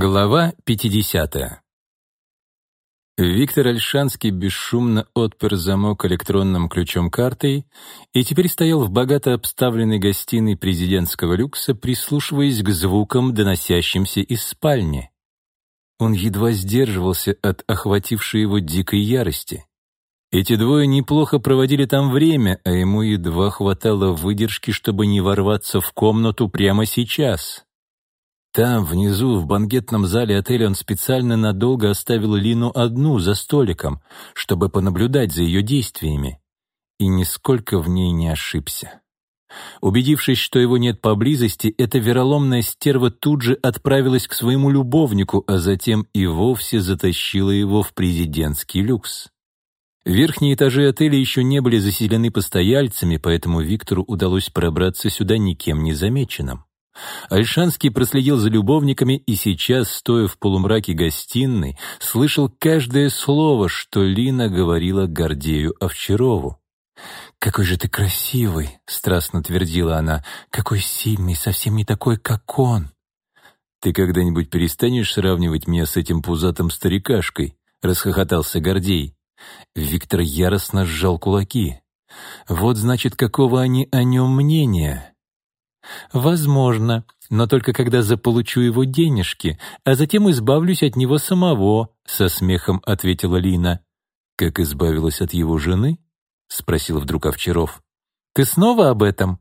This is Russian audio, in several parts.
Глава 50. Виктор Альшанский бесшумно отпер замок электронным ключом-картой и теперь стоял в богато обставленной гостиной президентского люкса, прислушиваясь к звукам, доносящимся из спальни. Он едва сдерживался от охватившей его дикой ярости. Эти двое неплохо проводили там время, а ему едва хватало выдержки, чтобы не ворваться в комнату прямо сейчас. Там, внизу, в банкетном зале отеля он специально надолго оставил Лину одну за столиком, чтобы понаблюдать за ее действиями. И нисколько в ней не ошибся. Убедившись, что его нет поблизости, эта вероломная стерва тут же отправилась к своему любовнику, а затем и вовсе затащила его в президентский люкс. Верхние этажи отеля еще не были заселены постояльцами, поэтому Виктору удалось пробраться сюда никем не замеченным. Альшанский проследил за любовниками и сейчас, стоя в полумраке гостиной, слышал каждое слово, что Лина говорила Гордею Овчарову. «Какой же ты красивый!» — страстно твердила она. «Какой сильный, совсем не такой, как он!» «Ты когда-нибудь перестанешь сравнивать меня с этим пузатым старикашкой?» — расхохотался Гордей. Виктор яростно сжал кулаки. «Вот, значит, какого они о нем мнения!» «Возможно, но только когда заполучу его денежки, а затем избавлюсь от него самого», — со смехом ответила Лина. «Как избавилась от его жены?» — спросил вдруг Овчаров. «Ты снова об этом?»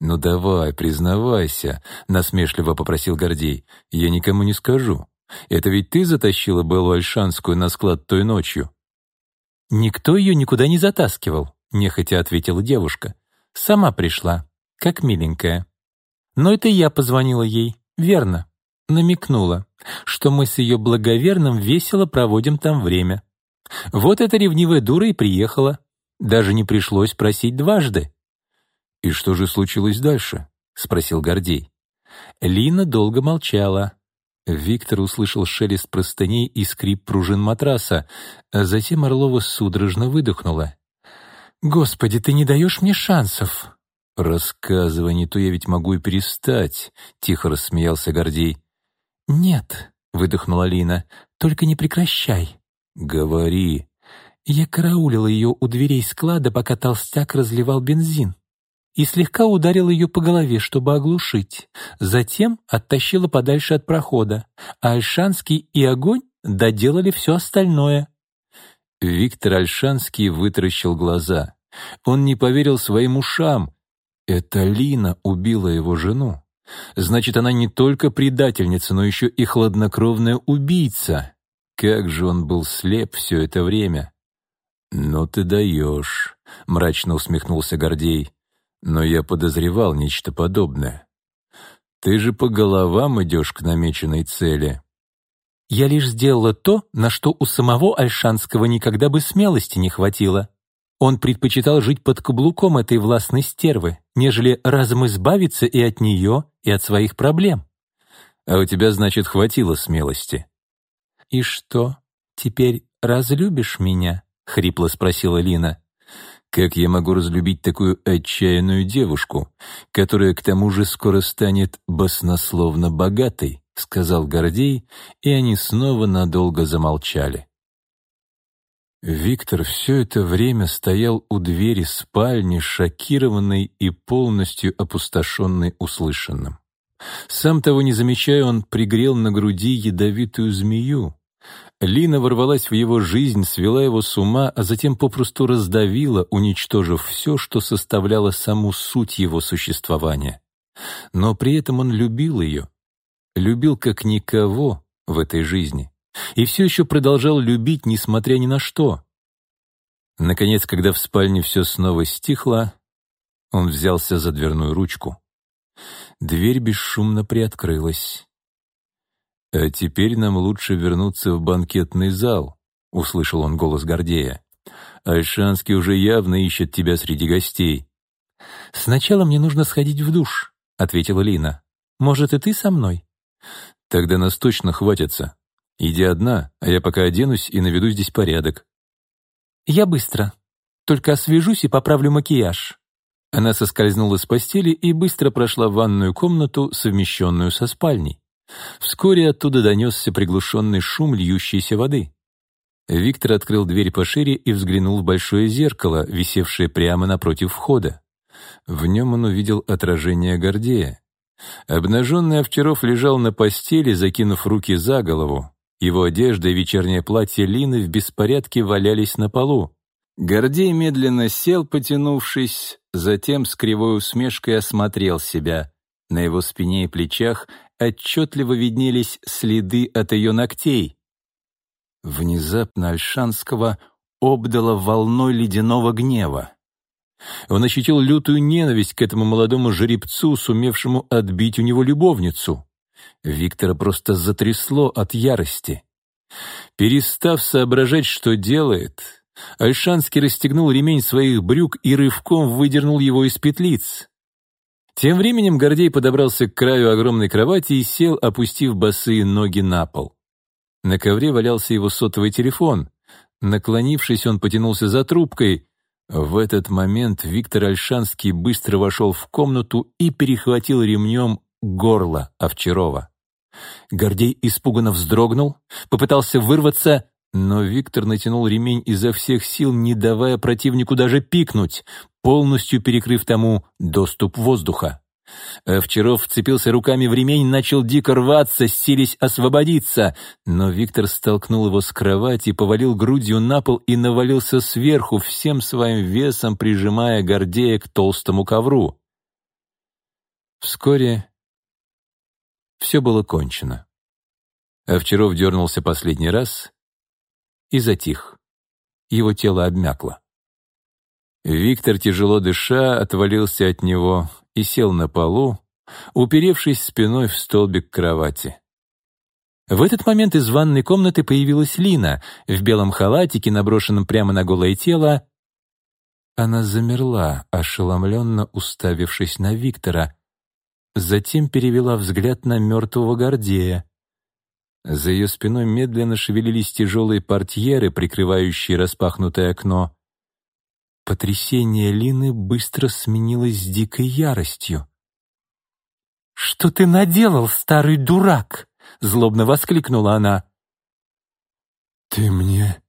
«Ну давай, признавайся», — насмешливо попросил Гордей. «Я никому не скажу. Это ведь ты затащила Беллу Альшанскую на склад той ночью?» «Никто ее никуда не затаскивал», — нехотя ответила девушка. «Сама пришла, как миленькая». Но это я позвонила ей, верно. Намекнула, что мы с ее благоверным весело проводим там время. Вот эта ревнивая дура и приехала. Даже не пришлось просить дважды. «И что же случилось дальше?» — спросил Гордей. Лина долго молчала. Виктор услышал шелест простыней и скрип пружин матраса, а затем Орлова судорожно выдохнула. «Господи, ты не даешь мне шансов!» «Рассказывай, не то я ведь могу и перестать», — тихо рассмеялся Гордей. «Нет», — выдохнула Лина, — «только не прекращай». «Говори». Я караулила ее у дверей склада, пока толстяк разливал бензин, и слегка ударила ее по голове, чтобы оглушить. Затем оттащила подальше от прохода, а Альшанский и огонь доделали все остальное. Виктор Альшанский вытаращил глаза. Он не поверил своим ушам. Это Лина убила его жену. Значит, она не только предательница, но еще и хладнокровная убийца. Как же он был слеп все это время. «Ну ты даешь», — мрачно усмехнулся Гордей. «Но я подозревал нечто подобное. Ты же по головам идешь к намеченной цели». «Я лишь сделала то, на что у самого Альшанского никогда бы смелости не хватило», он предпочитал жить под каблуком этой властной стервы, нежели разом избавиться и от нее, и от своих проблем. А у тебя, значит, хватило смелости. «И что, теперь разлюбишь меня?» — хрипло спросила Лина. «Как я могу разлюбить такую отчаянную девушку, которая к тому же скоро станет баснословно богатой?» — сказал Гордей, и они снова надолго замолчали. Виктор все это время стоял у двери спальни, шокированный и полностью опустошенный услышанным. Сам того не замечая, он пригрел на груди ядовитую змею. Лина ворвалась в его жизнь, свела его с ума, а затем попросту раздавила, уничтожив все, что составляло саму суть его существования. Но при этом он любил ее. Любил как никого в этой жизни и все еще продолжал любить, несмотря ни на что. Наконец, когда в спальне все снова стихло, он взялся за дверную ручку. Дверь бесшумно приоткрылась. «А теперь нам лучше вернуться в банкетный зал», — услышал он голос Гордея. «Альшанский уже явно ищет тебя среди гостей». «Сначала мне нужно сходить в душ», — ответила Лина. «Может, и ты со мной?» «Тогда нас точно хватится. Иди одна, а я пока оденусь и наведу здесь порядок». «Я быстро. Только освежусь и поправлю макияж». Она соскользнула с постели и быстро прошла в ванную комнату, совмещенную со спальней. Вскоре оттуда донесся приглушенный шум льющейся воды. Виктор открыл дверь пошире и взглянул в большое зеркало, висевшее прямо напротив входа. В нем он увидел отражение Гордея. Обнаженный Овчаров лежал на постели, закинув руки за голову. Его одежда и вечернее платье Лины в беспорядке валялись на полу. Гордей медленно сел, потянувшись, затем с кривой усмешкой осмотрел себя. На его спине и плечах отчетливо виднелись следы от ее ногтей. Внезапно Альшанского обдало волной ледяного гнева. Он ощутил лютую ненависть к этому молодому жеребцу, сумевшему отбить у него любовницу. Виктора просто затрясло от ярости. Перестав соображать, что делает, Альшанский расстегнул ремень своих брюк и рывком выдернул его из петлиц. Тем временем Гордей подобрался к краю огромной кровати и сел, опустив босые ноги на пол. На ковре валялся его сотовый телефон. Наклонившись, он потянулся за трубкой. В этот момент Виктор Альшанский быстро вошел в комнату и перехватил ремнем горло Овчарова. Гордей испуганно вздрогнул, попытался вырваться, но Виктор натянул ремень изо всех сил, не давая противнику даже пикнуть, полностью перекрыв тому доступ воздуха. Овчаров вцепился руками в ремень, начал дико рваться, сились освободиться, но Виктор столкнул его с кровати, повалил грудью на пол и навалился сверху, всем своим весом прижимая Гордея к толстому ковру. Вскоре все было кончено. Овчаров дернулся последний раз и затих. Его тело обмякло. Виктор, тяжело дыша, отвалился от него и сел на полу, уперевшись спиной в столбик кровати. В этот момент из ванной комнаты появилась Лина в белом халатике, наброшенном прямо на голое тело. Она замерла, ошеломленно уставившись на Виктора. Затем перевела взгляд на мертвого Гордея. За ее спиной медленно шевелились тяжелые портьеры, прикрывающие распахнутое окно. Потрясение Лины быстро сменилось дикой яростью. «Что ты наделал, старый дурак?» — злобно воскликнула она. «Ты мне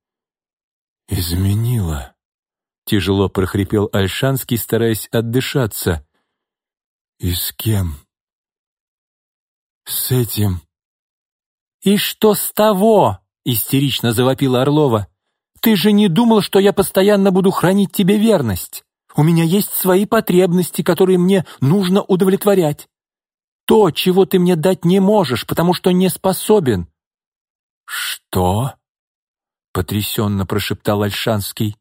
изменила», — тяжело прохрипел Альшанский, стараясь отдышаться. «И с кем?» «С этим». «И что с того?» — истерично завопила Орлова. Ты же не думал, что я постоянно буду хранить тебе верность. У меня есть свои потребности, которые мне нужно удовлетворять. То, чего ты мне дать не можешь, потому что не способен». «Что?» — потрясенно прошептал Альшанский.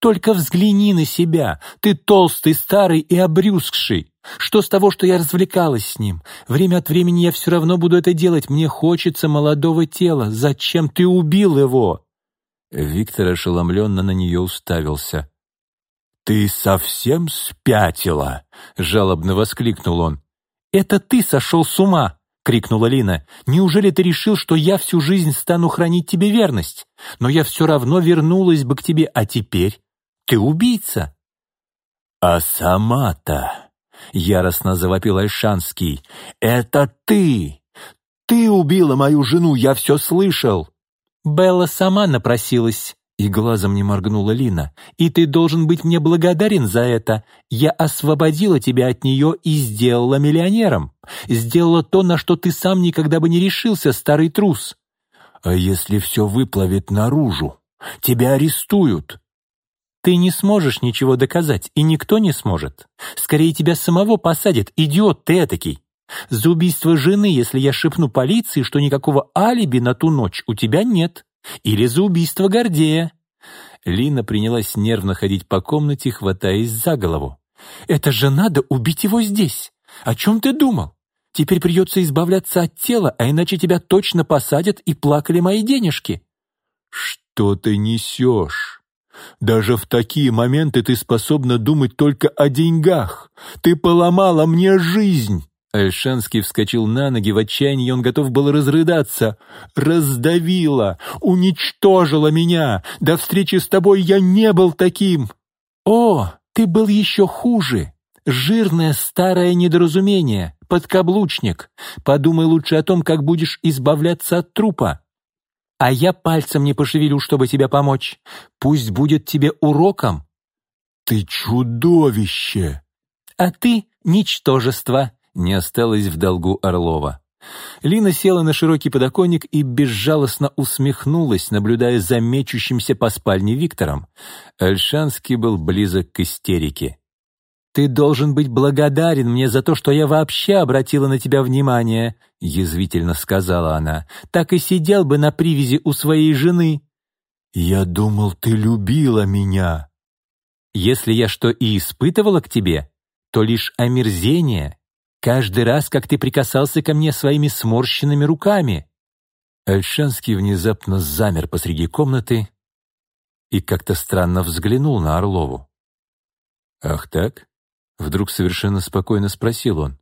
«Только взгляни на себя. Ты толстый, старый и обрюзгший. Что с того, что я развлекалась с ним? Время от времени я все равно буду это делать. Мне хочется молодого тела. Зачем ты убил его?» Виктор ошеломленно на нее уставился. «Ты совсем спятила?» — жалобно воскликнул он. «Это ты сошел с ума!» — крикнула Лина. «Неужели ты решил, что я всю жизнь стану хранить тебе верность? Но я все равно вернулась бы к тебе, а теперь ты убийца!» «А сама-то...» — яростно завопил Альшанский. «Это ты! Ты убила мою жену, я все слышал!» Белла сама напросилась, и глазом не моргнула Лина. И ты должен быть мне благодарен за это. Я освободила тебя от нее и сделала миллионером. Сделала то, на что ты сам никогда бы не решился, старый трус. А если все выплывет наружу? Тебя арестуют. Ты не сможешь ничего доказать, и никто не сможет. Скорее тебя самого посадят, идиот ты этакий. За убийство жены, если я шепну полиции, что никакого алиби на ту ночь у тебя нет. Или за убийство Гордея. Лина принялась нервно ходить по комнате, хватаясь за голову. «Это же надо убить его здесь! О чем ты думал? Теперь придется избавляться от тела, а иначе тебя точно посадят и плакали мои денежки». «Что ты несешь? Даже в такие моменты ты способна думать только о деньгах. Ты поломала мне жизнь!» Альшанский вскочил на ноги, в отчаянии он готов был разрыдаться. «Раздавила! Уничтожила меня! До встречи с тобой я не был таким!» «О, ты был еще хуже! Жирное старое недоразумение! подкаблучник. Подумай лучше о том, как будешь избавляться от трупа. А я пальцем не пошевелю, чтобы тебе помочь. Пусть будет тебе уроком». «Ты чудовище!» «А ты — ничтожество», — не осталось в долгу Орлова. Лина села на широкий подоконник и безжалостно усмехнулась, наблюдая за мечущимся по спальне Виктором. Альшанский был близок к истерике. «Ты должен быть благодарен мне за то, что я вообще обратила на тебя внимание», — язвительно сказала она. «Так и сидел бы на привязи у своей жены». «Я думал, ты любила меня». «Если я что и испытывала к тебе, то лишь омерзение, Каждый раз, как ты прикасался ко мне своими сморщенными руками». Альшанский внезапно замер посреди комнаты и как-то странно взглянул на Орлову. «Ах так?» — вдруг совершенно спокойно спросил он.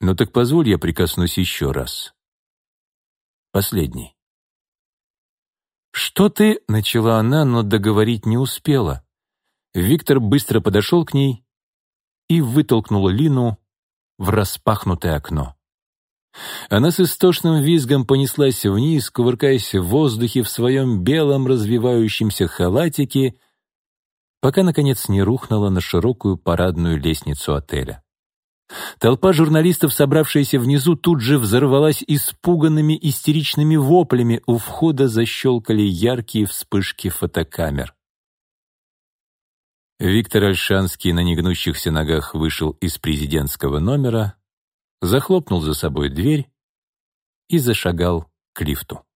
«Ну так позволь я прикоснусь еще раз. Последний». «Что ты?» — начала она, но договорить не успела. Виктор быстро подошел к ней и вытолкнула Лину в распахнутое окно. Она с истошным визгом понеслась вниз, кувыркаясь в воздухе в своем белом развивающемся халатике, пока, наконец, не рухнула на широкую парадную лестницу отеля. Толпа журналистов, собравшаяся внизу, тут же взорвалась испуганными истеричными воплями, у входа защелкали яркие вспышки фотокамер. Виктор Альшанский на негнущихся ногах вышел из президентского номера, захлопнул за собой дверь и зашагал к лифту.